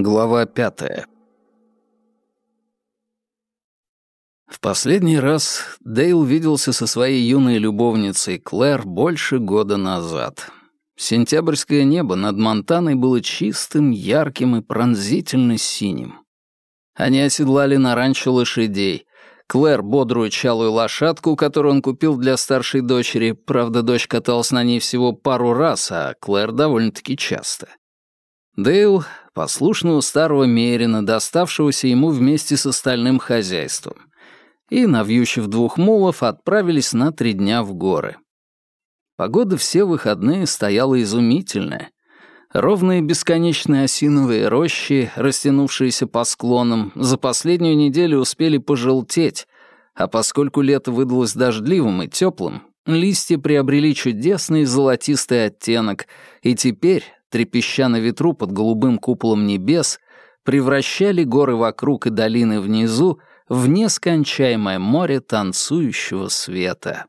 Глава пятая. В последний раз Дейл виделся со своей юной любовницей Клэр больше года назад. Сентябрьское небо над Монтаной было чистым, ярким и пронзительно синим. Они оседлали на ранчо лошадей. Клэр — бодрую чалую лошадку, которую он купил для старшей дочери, правда, дочь каталась на ней всего пару раз, а Клэр довольно-таки часто. Дейл — послушного старого Мерина, доставшегося ему вместе с остальным хозяйством и, навьючив двух мулов, отправились на три дня в горы. Погода все выходные стояла изумительная. Ровные бесконечные осиновые рощи, растянувшиеся по склонам, за последнюю неделю успели пожелтеть, а поскольку лето выдалось дождливым и теплым, листья приобрели чудесный золотистый оттенок, и теперь, трепеща на ветру под голубым куполом небес, превращали горы вокруг и долины внизу в нескончаемое море танцующего света.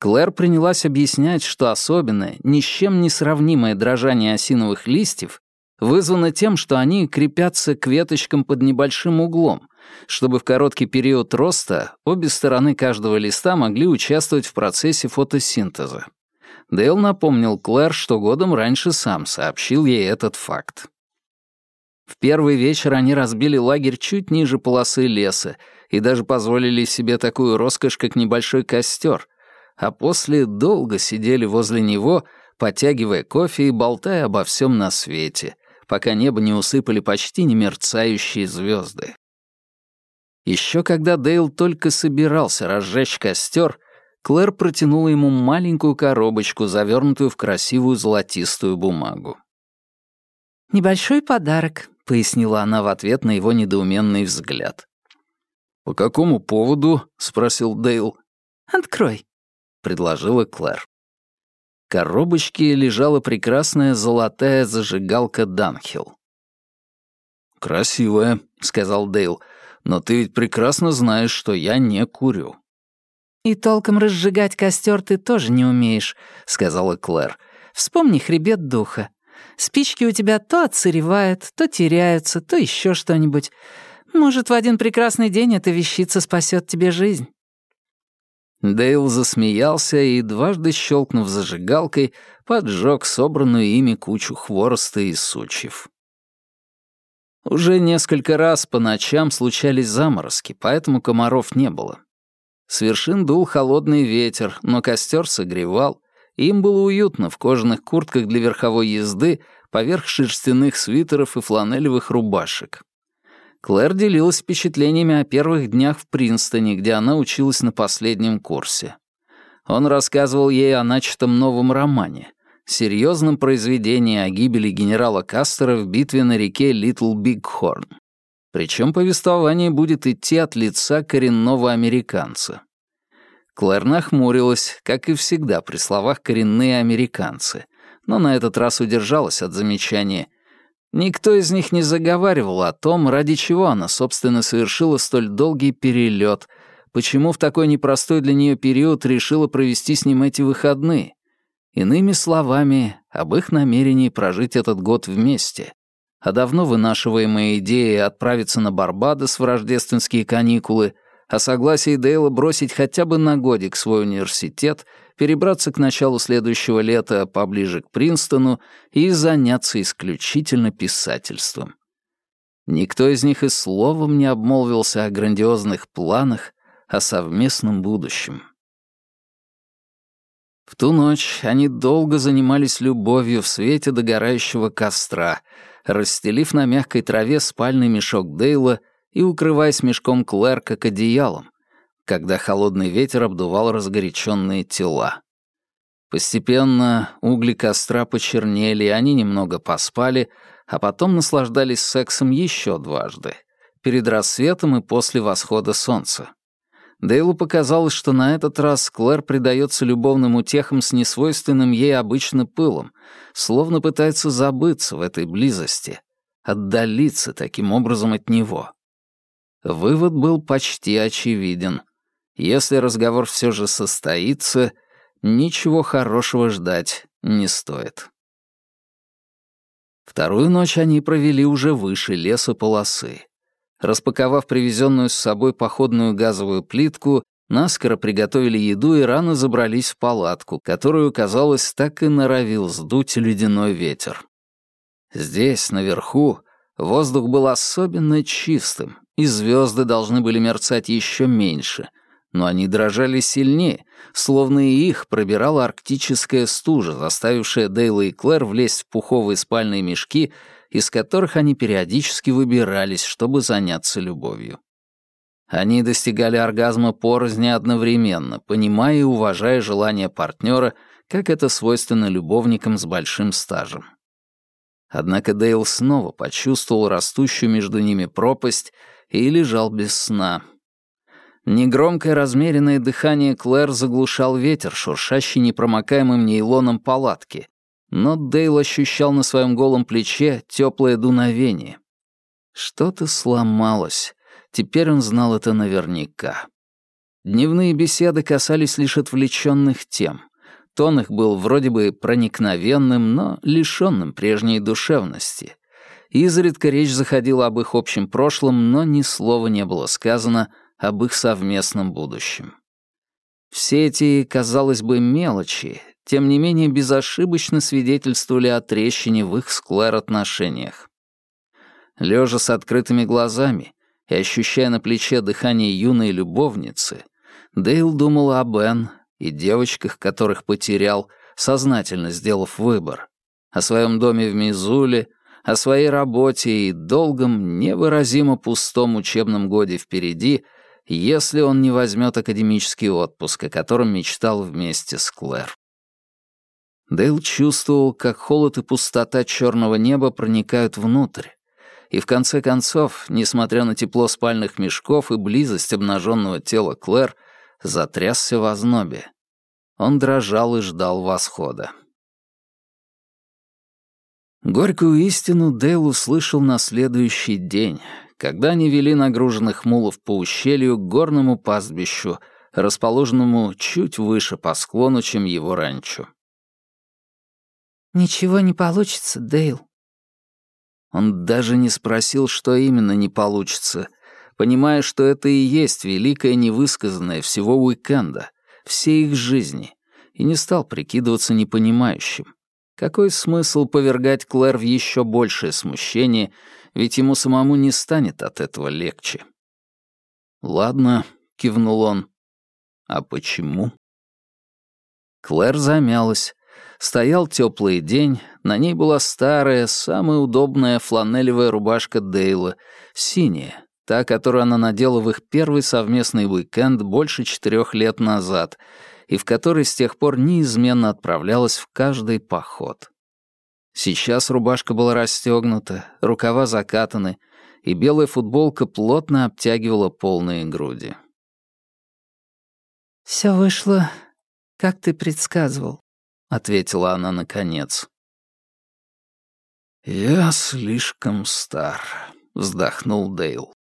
Клэр принялась объяснять, что особенное, ни с чем не сравнимое дрожание осиновых листьев вызвано тем, что они крепятся к веточкам под небольшим углом, чтобы в короткий период роста обе стороны каждого листа могли участвовать в процессе фотосинтеза. Дейл напомнил Клэр, что годом раньше сам сообщил ей этот факт. В первый вечер они разбили лагерь чуть ниже полосы леса и даже позволили себе такую роскошь, как небольшой костер, а после долго сидели возле него, потягивая кофе и болтая обо всем на свете, пока небо не усыпали почти немерцающие звезды. Еще когда Дейл только собирался разжечь костер, Клэр протянула ему маленькую коробочку, завернутую в красивую золотистую бумагу. «Небольшой подарок пояснила она в ответ на его недоуменный взгляд. «По какому поводу?» — спросил Дейл. «Открой», — предложила Клэр. В коробочке лежала прекрасная золотая зажигалка Данхилл. «Красивая», — сказал Дейл, — «но ты ведь прекрасно знаешь, что я не курю». «И толком разжигать костер ты тоже не умеешь», — сказала Клэр. «Вспомни хребет духа. Спички у тебя то отсыревают, то теряются, то еще что-нибудь. Может, в один прекрасный день эта вещица спасет тебе жизнь». Дейл засмеялся и, дважды щелкнув зажигалкой, поджег собранную ими кучу хвороста и сучьев. Уже несколько раз по ночам случались заморозки, поэтому комаров не было. С вершин дул холодный ветер, но костер согревал, им было уютно в кожаных куртках для верховой езды поверх шерстяных свитеров и фланелевых рубашек. Клэр делилась впечатлениями о первых днях в Принстоне, где она училась на последнем курсе. Он рассказывал ей о начатом новом романе, серьезном произведении о гибели генерала Кастера в битве на реке Литл Бигхорн. Причем повествование будет идти от лица коренного американца. Клэр нахмурилась, как и всегда при словах «коренные американцы», но на этот раз удержалась от замечания. Никто из них не заговаривал о том, ради чего она, собственно, совершила столь долгий перелет, почему в такой непростой для нее период решила провести с ним эти выходные. Иными словами, об их намерении прожить этот год вместе. А давно вынашиваемая идея отправиться на Барбадос в рождественские каникулы — о согласии Дейла бросить хотя бы на годик свой университет, перебраться к началу следующего лета поближе к Принстону и заняться исключительно писательством. Никто из них и словом не обмолвился о грандиозных планах, о совместном будущем. В ту ночь они долго занимались любовью в свете догорающего костра, расстелив на мягкой траве спальный мешок Дейла и укрываясь мешком Клэр как одеялом, когда холодный ветер обдувал разгоряченные тела. Постепенно угли костра почернели, они немного поспали, а потом наслаждались сексом еще дважды, перед рассветом и после восхода солнца. Дейлу показалось, что на этот раз Клэр предается любовным утехам с несвойственным ей обычно пылом, словно пытается забыться в этой близости, отдалиться таким образом от него. Вывод был почти очевиден. Если разговор все же состоится, ничего хорошего ждать не стоит. Вторую ночь они провели уже выше лесополосы. Распаковав привезенную с собой походную газовую плитку, наскоро приготовили еду и рано забрались в палатку, которую, казалось, так и норовил сдуть ледяной ветер. Здесь, наверху, воздух был особенно чистым, и звезды должны были мерцать еще меньше, но они дрожали сильнее, словно и их пробирала арктическая стужа, заставившая Дейла и Клэр влезть в пуховые спальные мешки, из которых они периодически выбирались, чтобы заняться любовью. Они достигали оргазма порозни одновременно, понимая и уважая желания партнера, как это свойственно любовникам с большим стажем. Однако Дейл снова почувствовал растущую между ними пропасть и лежал без сна. Негромкое размеренное дыхание Клэр заглушал ветер, шуршащий непромокаемым нейлоном палатки, но Дейл ощущал на своем голом плече теплое дуновение. Что-то сломалось. Теперь он знал это наверняка. Дневные беседы касались лишь отвлеченных тем. Тон их был вроде бы проникновенным, но лишенным прежней душевности. Изредка речь заходила об их общем прошлом, но ни слова не было сказано об их совместном будущем. Все эти, казалось бы, мелочи, тем не менее безошибочно свидетельствовали о трещине в их с Клэр отношениях. Лежа с открытыми глазами и ощущая на плече дыхание юной любовницы, Дейл думал о Бен и девочках, которых потерял, сознательно сделав выбор, о своем доме в Мизуле, о своей работе и долгом, невыразимо пустом учебном годе впереди — если он не возьмет академический отпуск, о котором мечтал вместе с Клэр. Дейл чувствовал, как холод и пустота черного неба проникают внутрь, и в конце концов, несмотря на тепло спальных мешков и близость обнаженного тела Клэр, затрясся в ознобе. Он дрожал и ждал восхода. Горькую истину Дейл услышал на следующий день, когда они вели нагруженных мулов по ущелью к горному пастбищу, расположенному чуть выше по склону, чем его ранчо. «Ничего не получится, Дейл». Он даже не спросил, что именно не получится, понимая, что это и есть великое невысказанное всего уикенда, всей их жизни, и не стал прикидываться непонимающим. Какой смысл повергать Клэр в еще большее смущение, ведь ему самому не станет от этого легче. «Ладно», — кивнул он. «А почему?» Клэр замялась. Стоял теплый день, на ней была старая, самая удобная фланелевая рубашка Дейла, синяя, та, которую она надела в их первый совместный уикенд больше четырех лет назад, и в которой с тех пор неизменно отправлялась в каждый поход. Сейчас рубашка была расстегнута, рукава закатаны, и белая футболка плотно обтягивала полные груди. «Все вышло, как ты предсказывал», — ответила она наконец. «Я слишком стар», — вздохнул Дейл.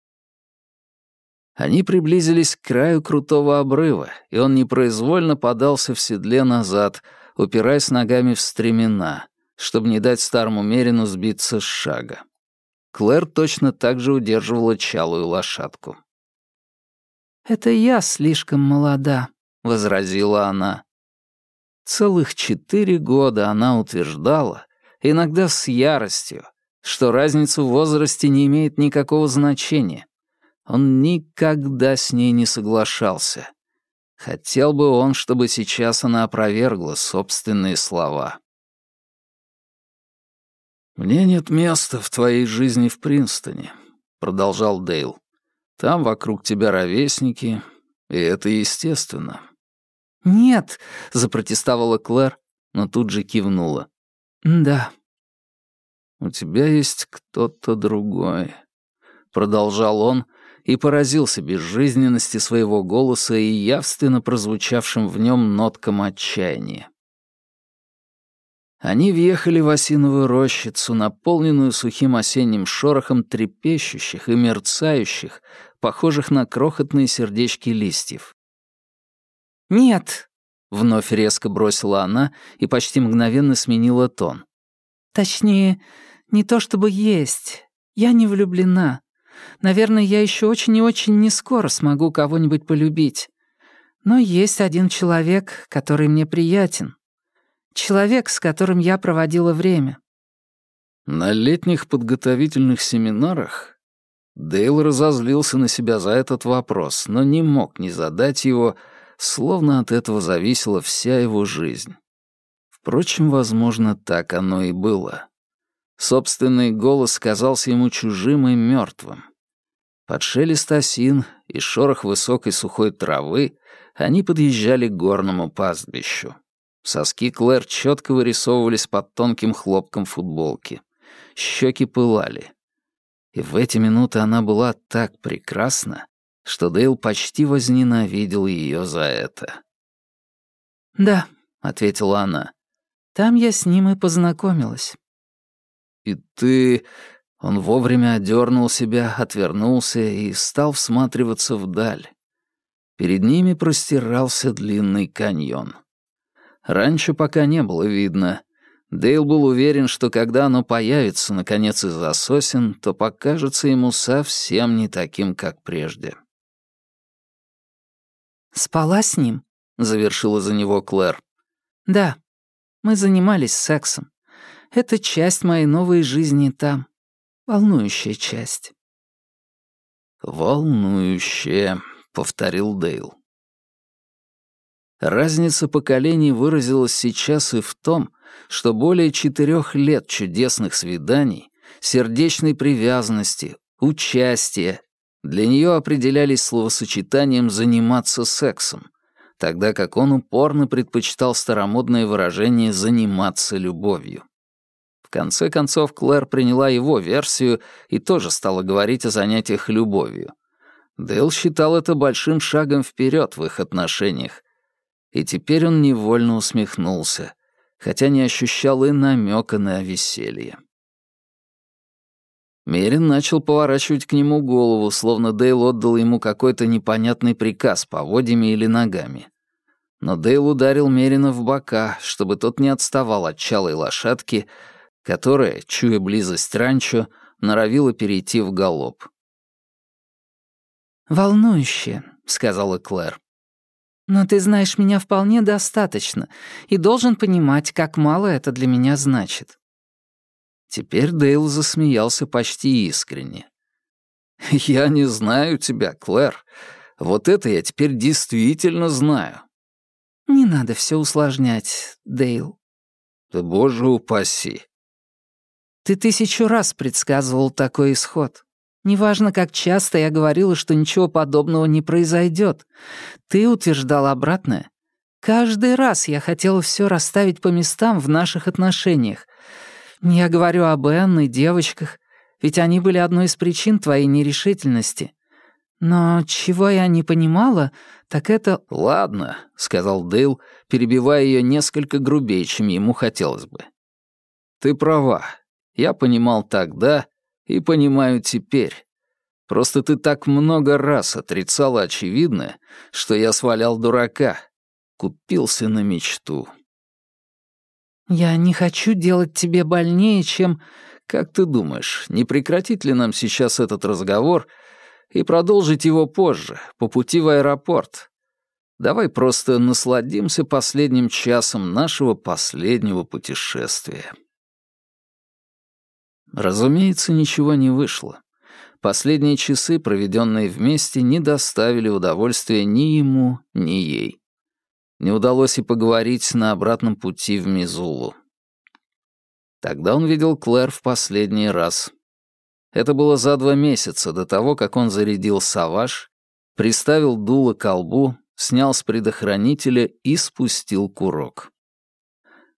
Они приблизились к краю крутого обрыва, и он непроизвольно подался в седле назад, упираясь ногами в стремена, чтобы не дать старому Мерину сбиться с шага. Клэр точно так же удерживала чалую лошадку. «Это я слишком молода», — возразила она. Целых четыре года она утверждала, иногда с яростью, что разница в возрасте не имеет никакого значения. Он никогда с ней не соглашался. Хотел бы он, чтобы сейчас она опровергла собственные слова. «Мне нет места в твоей жизни в Принстоне», — продолжал Дейл. «Там вокруг тебя ровесники, и это естественно». «Нет», — запротестовала Клэр, но тут же кивнула. «Да». «У тебя есть кто-то другой», — продолжал он и поразился безжизненности своего голоса и явственно прозвучавшим в нем ноткам отчаяния. Они въехали в осиновую рощицу, наполненную сухим осенним шорохом трепещущих и мерцающих, похожих на крохотные сердечки листьев. «Нет!» — вновь резко бросила она и почти мгновенно сменила тон. «Точнее, Не то чтобы есть. Я не влюблена. Наверное, я еще очень и очень не скоро смогу кого-нибудь полюбить. Но есть один человек, который мне приятен. Человек, с которым я проводила время. На летних подготовительных семинарах Дейл разозлился на себя за этот вопрос, но не мог не задать его, словно от этого зависела вся его жизнь. Впрочем, возможно, так оно и было. Собственный голос казался ему чужим и мертвым. Под шелест осин и шорох высокой сухой травы они подъезжали к горному пастбищу. Соски Клэр четко вырисовывались под тонким хлопком футболки. Щеки пылали. И в эти минуты она была так прекрасна, что Дейл почти возненавидел ее за это. «Да», — ответила она, — «там я с ним и познакомилась». «И ты...» Он вовремя одернул себя, отвернулся и стал всматриваться вдаль. Перед ними простирался длинный каньон. Раньше пока не было видно. Дейл был уверен, что когда оно появится, наконец, из-за сосен, то покажется ему совсем не таким, как прежде. «Спала с ним?» — завершила за него Клэр. «Да, мы занимались сексом. Это часть моей новой жизни там. Волнующая часть». «Волнующая», — повторил Дейл. Разница поколений выразилась сейчас и в том, что более четырех лет чудесных свиданий, сердечной привязанности, участия для нее определялись словосочетанием «заниматься сексом», тогда как он упорно предпочитал старомодное выражение «заниматься любовью». В конце концов, Клэр приняла его версию и тоже стала говорить о занятиях любовью. Дэл считал это большим шагом вперед в их отношениях, и теперь он невольно усмехнулся, хотя не ощущал и намека на веселье. Мерин начал поворачивать к нему голову, словно Дейл отдал ему какой-то непонятный приказ поводьями или ногами. Но Дейл ударил Мерина в бока, чтобы тот не отставал от чалой лошадки, которая, чуя близость ранчо, норовила перейти в галоп. «Волнующе», — сказала Клэр. «Но ты знаешь меня вполне достаточно и должен понимать, как мало это для меня значит». Теперь Дейл засмеялся почти искренне. «Я не знаю тебя, Клэр. Вот это я теперь действительно знаю». «Не надо все усложнять, Дейл». «Да боже упаси». «Ты тысячу раз предсказывал такой исход. Неважно, как часто я говорила, что ничего подобного не произойдет. Ты утверждал обратное. Каждый раз я хотела все расставить по местам в наших отношениях. Я говорю об Энн и девочках, ведь они были одной из причин твоей нерешительности. Но чего я не понимала, так это... «Ладно», — сказал Дейл, перебивая ее несколько грубее, чем ему хотелось бы. «Ты права. Я понимал тогда, и понимаю теперь. Просто ты так много раз отрицала очевидное, что я свалял дурака. Купился на мечту. «Я не хочу делать тебе больнее, чем...» «Как ты думаешь, не прекратить ли нам сейчас этот разговор и продолжить его позже, по пути в аэропорт? Давай просто насладимся последним часом нашего последнего путешествия». Разумеется, ничего не вышло. Последние часы, проведенные вместе, не доставили удовольствия ни ему, ни ей. Не удалось и поговорить на обратном пути в Мизулу. Тогда он видел Клэр в последний раз. Это было за два месяца до того, как он зарядил саваж, приставил дуло к колбу, снял с предохранителя и спустил курок.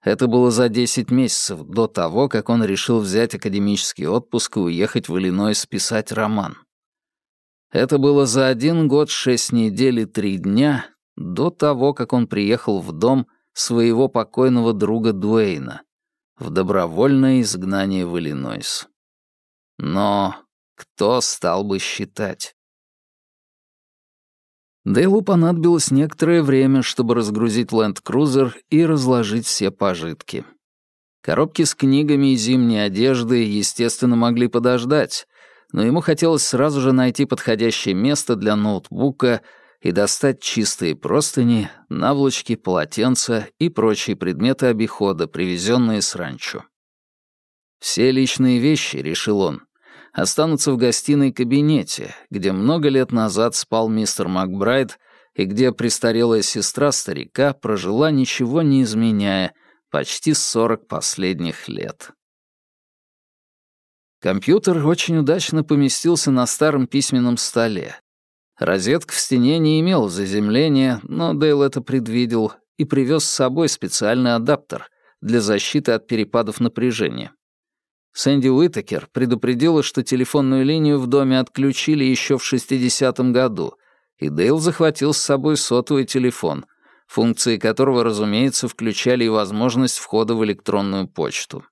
Это было за 10 месяцев до того, как он решил взять академический отпуск и уехать в Иллинойс писать роман. Это было за один год, шесть недель и три дня до того, как он приехал в дом своего покойного друга Дуэйна в добровольное изгнание в Иллинойс. Но кто стал бы считать? Дейлу понадобилось некоторое время, чтобы разгрузить ленд-крузер и разложить все пожитки. Коробки с книгами и зимней одеждой, естественно, могли подождать, но ему хотелось сразу же найти подходящее место для ноутбука и достать чистые простыни, наволочки, полотенца и прочие предметы обихода, привезенные с ранчо. Все личные вещи, решил он, останутся в гостиной кабинете, где много лет назад спал мистер Макбрайт и где престарелая сестра старика прожила, ничего не изменяя, почти сорок последних лет. Компьютер очень удачно поместился на старом письменном столе. Розетка в стене не имела заземления, но Дейл это предвидел и привез с собой специальный адаптер для защиты от перепадов напряжения. Сэнди Уитакер предупредила, что телефонную линию в доме отключили еще в 60-м году, и Дейл захватил с собой сотовый телефон, функции которого, разумеется, включали и возможность входа в электронную почту.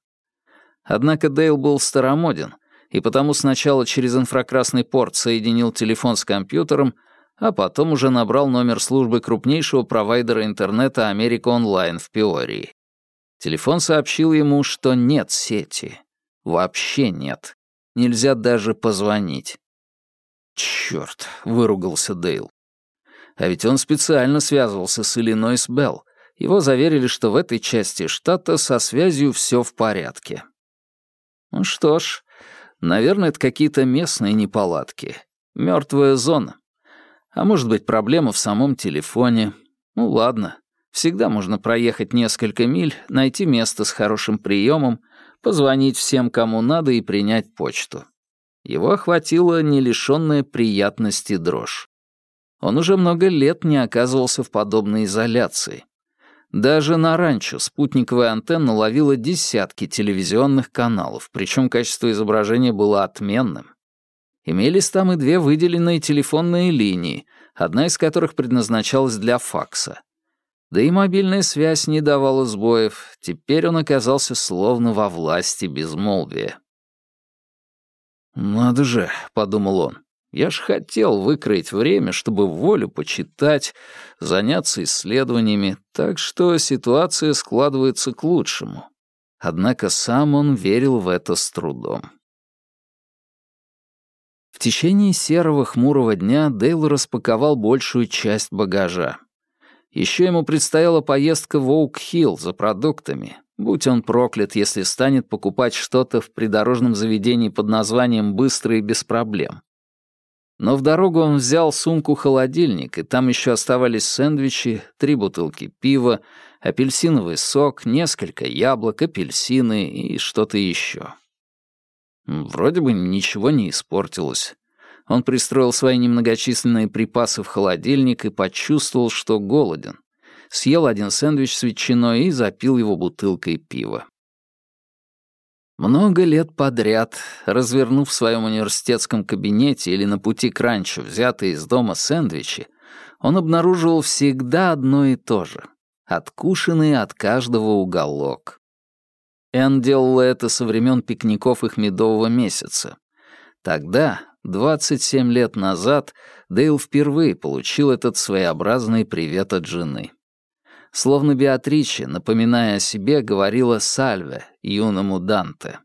Однако Дейл был старомоден, и потому сначала через инфракрасный порт соединил телефон с компьютером, а потом уже набрал номер службы крупнейшего провайдера интернета Америка Онлайн в Пиории. Телефон сообщил ему, что нет сети. Вообще нет. Нельзя даже позвонить. «Чёрт», — выругался Дейл. А ведь он специально связывался с Иллинойс Белл. Его заверили, что в этой части штата со связью все в порядке. Ну что ж, наверное, это какие-то местные неполадки. Мертвая зона. А может быть, проблема в самом телефоне. Ну ладно, всегда можно проехать несколько миль, найти место с хорошим приемом, позвонить всем, кому надо, и принять почту. Его охватила не лишенная приятности дрожь. Он уже много лет не оказывался в подобной изоляции. Даже на ранчо спутниковая антенна ловила десятки телевизионных каналов, причем качество изображения было отменным. Имелись там и две выделенные телефонные линии, одна из которых предназначалась для факса. Да и мобильная связь не давала сбоев, теперь он оказался словно во власти безмолвия. «Надо же», — подумал он, я ж хотел выкроить время, чтобы волю почитать, заняться исследованиями, так что ситуация складывается к лучшему. Однако сам он верил в это с трудом. В течение серого хмурого дня Дейл распаковал большую часть багажа. Еще ему предстояла поездка в Оук-Хилл за продуктами. Будь он проклят, если станет покупать что-то в придорожном заведении под названием «Быстро и без проблем». Но в дорогу он взял сумку-холодильник, и там еще оставались сэндвичи, три бутылки пива, апельсиновый сок, несколько яблок, апельсины и что-то еще. Вроде бы ничего не испортилось. Он пристроил свои немногочисленные припасы в холодильник и почувствовал, что голоден. Съел один сэндвич с ветчиной и запил его бутылкой пива. Много лет подряд, развернув в своем университетском кабинете или на пути к ранчо взятые из дома сэндвичи, он обнаруживал всегда одно и то же — откушенный от каждого уголок. Энн делала это со времен пикников их медового месяца. Тогда, 27 лет назад, Дейл впервые получил этот своеобразный привет от жены. Словно Беатриче, напоминая о себе, говорила «Сальве» юному Данте.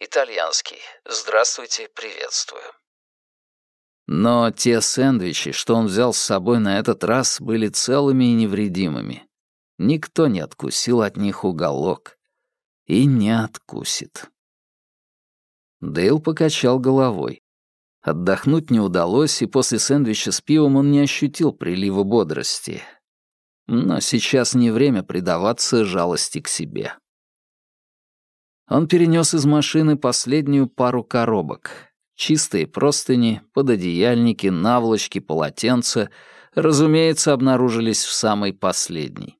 Итальянский. Здравствуйте, приветствую. Но те сэндвичи, что он взял с собой на этот раз, были целыми и невредимыми. Никто не откусил от них уголок. И не откусит. Дейл покачал головой. Отдохнуть не удалось, и после сэндвича с пивом он не ощутил прилива бодрости. Но сейчас не время предаваться жалости к себе. Он перенес из машины последнюю пару коробок. Чистые простыни, пододеяльники, наволочки, полотенца, разумеется, обнаружились в самой последней.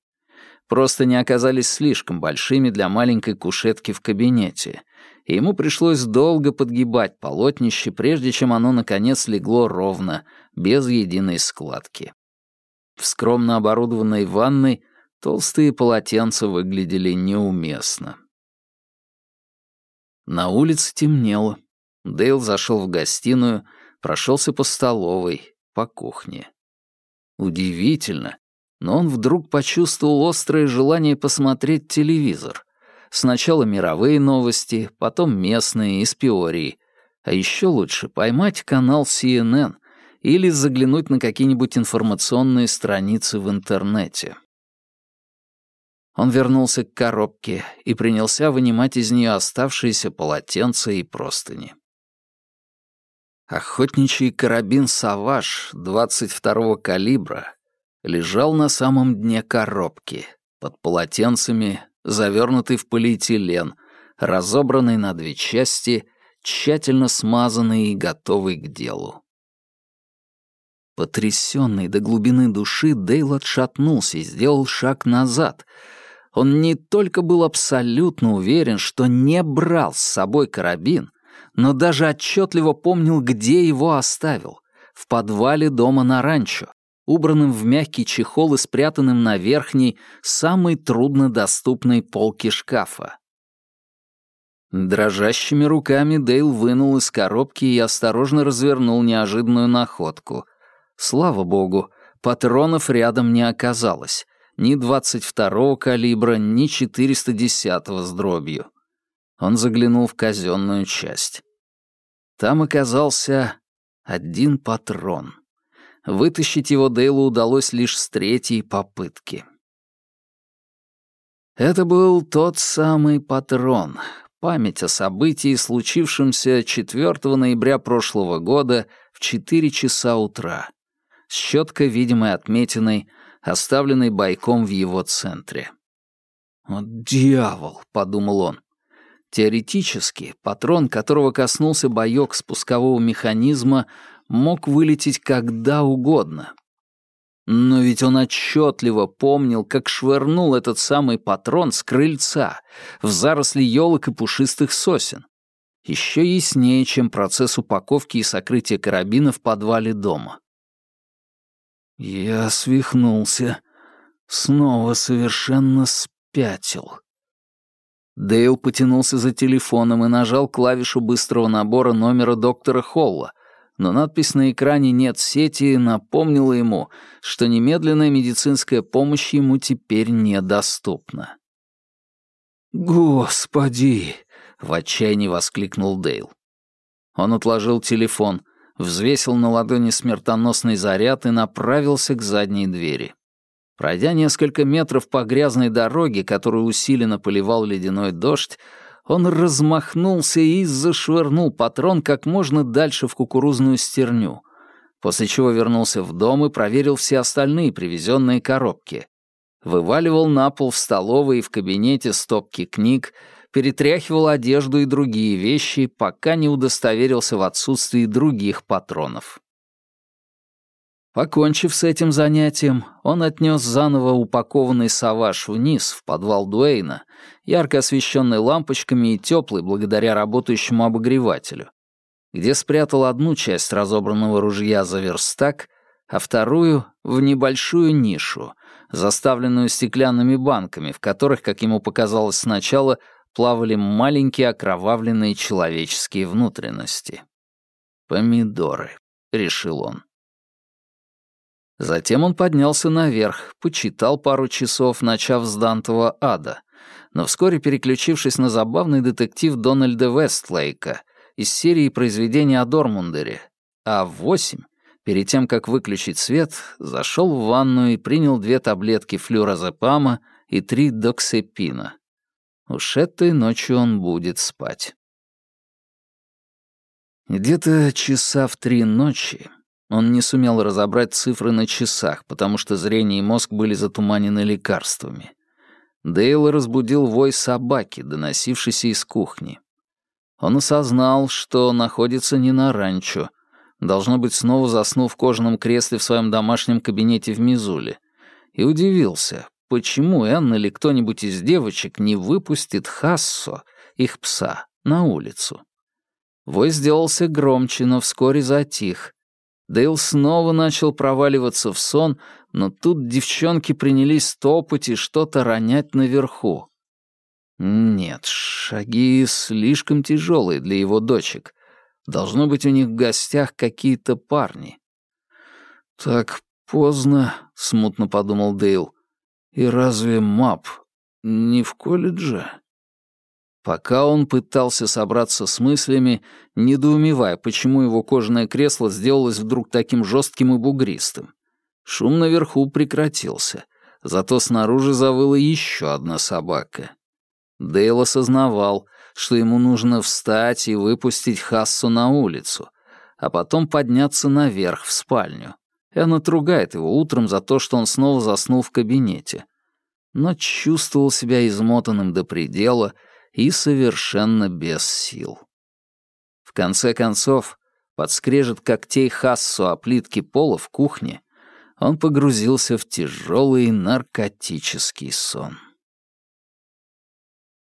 Простыни оказались слишком большими для маленькой кушетки в кабинете, и ему пришлось долго подгибать полотнище, прежде чем оно, наконец, легло ровно, без единой складки. В скромно оборудованной ванной толстые полотенца выглядели неуместно. На улице темнело. Дейл зашел в гостиную, прошелся по столовой, по кухне. Удивительно, но он вдруг почувствовал острое желание посмотреть телевизор. Сначала мировые новости, потом местные, из Пиории. А еще лучше поймать канал CNN или заглянуть на какие-нибудь информационные страницы в интернете. Он вернулся к коробке и принялся вынимать из нее оставшиеся полотенца и простыни. Охотничий карабин «Саваж» 22-го калибра лежал на самом дне коробки, под полотенцами, завернутый в полиэтилен, разобранный на две части, тщательно смазанный и готовый к делу. Потрясенный до глубины души, Дейл отшатнулся и сделал шаг назад. Он не только был абсолютно уверен, что не брал с собой карабин, но даже отчетливо помнил, где его оставил. В подвале дома на ранчо, убранным в мягкий чехол и спрятанным на верхней, самой труднодоступной полке шкафа. Дрожащими руками Дейл вынул из коробки и осторожно развернул неожиданную находку. Слава богу, патронов рядом не оказалось. Ни 22-го калибра, ни 410-го с дробью. Он заглянул в казенную часть. Там оказался один патрон. Вытащить его Дейлу удалось лишь с третьей попытки. Это был тот самый патрон, память о событии, случившемся 4 ноября прошлого года в 4 часа утра, с четко видимой отметиной, оставленной бойком в его центре. «Вот дьявол!» — подумал он. Теоретически, патрон, которого коснулся боек спускового механизма, мог вылететь когда угодно. Но ведь он отчетливо помнил, как швырнул этот самый патрон с крыльца в заросли елок и пушистых сосен. Еще яснее, чем процесс упаковки и сокрытия карабина в подвале дома. Я свихнулся. Снова совершенно спятил. Дейл потянулся за телефоном и нажал клавишу быстрого набора номера доктора Холла, но надпись на экране «Нет сети» напомнила ему, что немедленная медицинская помощь ему теперь недоступна. «Господи!» — в отчаянии воскликнул Дейл. Он отложил телефон, взвесил на ладони смертоносный заряд и направился к задней двери. Пройдя несколько метров по грязной дороге, которую усиленно поливал ледяной дождь, он размахнулся и зашвырнул патрон как можно дальше в кукурузную стерню, после чего вернулся в дом и проверил все остальные привезенные коробки. Вываливал на пол в столовой и в кабинете стопки книг, перетряхивал одежду и другие вещи, пока не удостоверился в отсутствии других патронов. Покончив с этим занятием, он отнес заново упакованный саваж вниз, в подвал Дуэйна, ярко освещенный лампочками и теплый благодаря работающему обогревателю, где спрятал одну часть разобранного ружья за верстак, а вторую — в небольшую нишу, заставленную стеклянными банками, в которых, как ему показалось сначала, плавали маленькие окровавленные человеческие внутренности. «Помидоры», — решил он. Затем он поднялся наверх, почитал пару часов, начав с Дантова ада, но вскоре переключившись на забавный детектив Дональда Вестлейка из серии произведений о Дормундере, а в восемь, перед тем, как выключить свет, зашел в ванную и принял две таблетки флюразепама и три доксепина. Уж этой ночью он будет спать. Где-то часа в три ночи он не сумел разобрать цифры на часах, потому что зрение и мозг были затуманены лекарствами. Дейл разбудил вой собаки, доносившийся из кухни. Он осознал, что находится не на ранчо. Должно быть, снова заснул в кожаном кресле в своем домашнем кабинете в Мизуле. И удивился, почему Энн или кто-нибудь из девочек не выпустит Хассо, их пса, на улицу. Вой сделался громче, но вскоре затих, Дейл снова начал проваливаться в сон, но тут девчонки принялись топать и что-то ронять наверху. Нет, шаги слишком тяжелые для его дочек. Должно быть у них в гостях какие-то парни. Так поздно, смутно подумал Дейл. И разве МАП не в колледже? Пока он пытался собраться с мыслями, недоумевая, почему его кожаное кресло сделалось вдруг таким жестким и бугристым. Шум наверху прекратился, зато снаружи завыла еще одна собака. Дейл осознавал, что ему нужно встать и выпустить Хассу на улицу, а потом подняться наверх в спальню. Она отругает его утром за то, что он снова заснул в кабинете. Но чувствовал себя измотанным до предела и совершенно без сил. В конце концов, под скрежет когтей Хассу о плитке пола в кухне, он погрузился в тяжелый наркотический сон.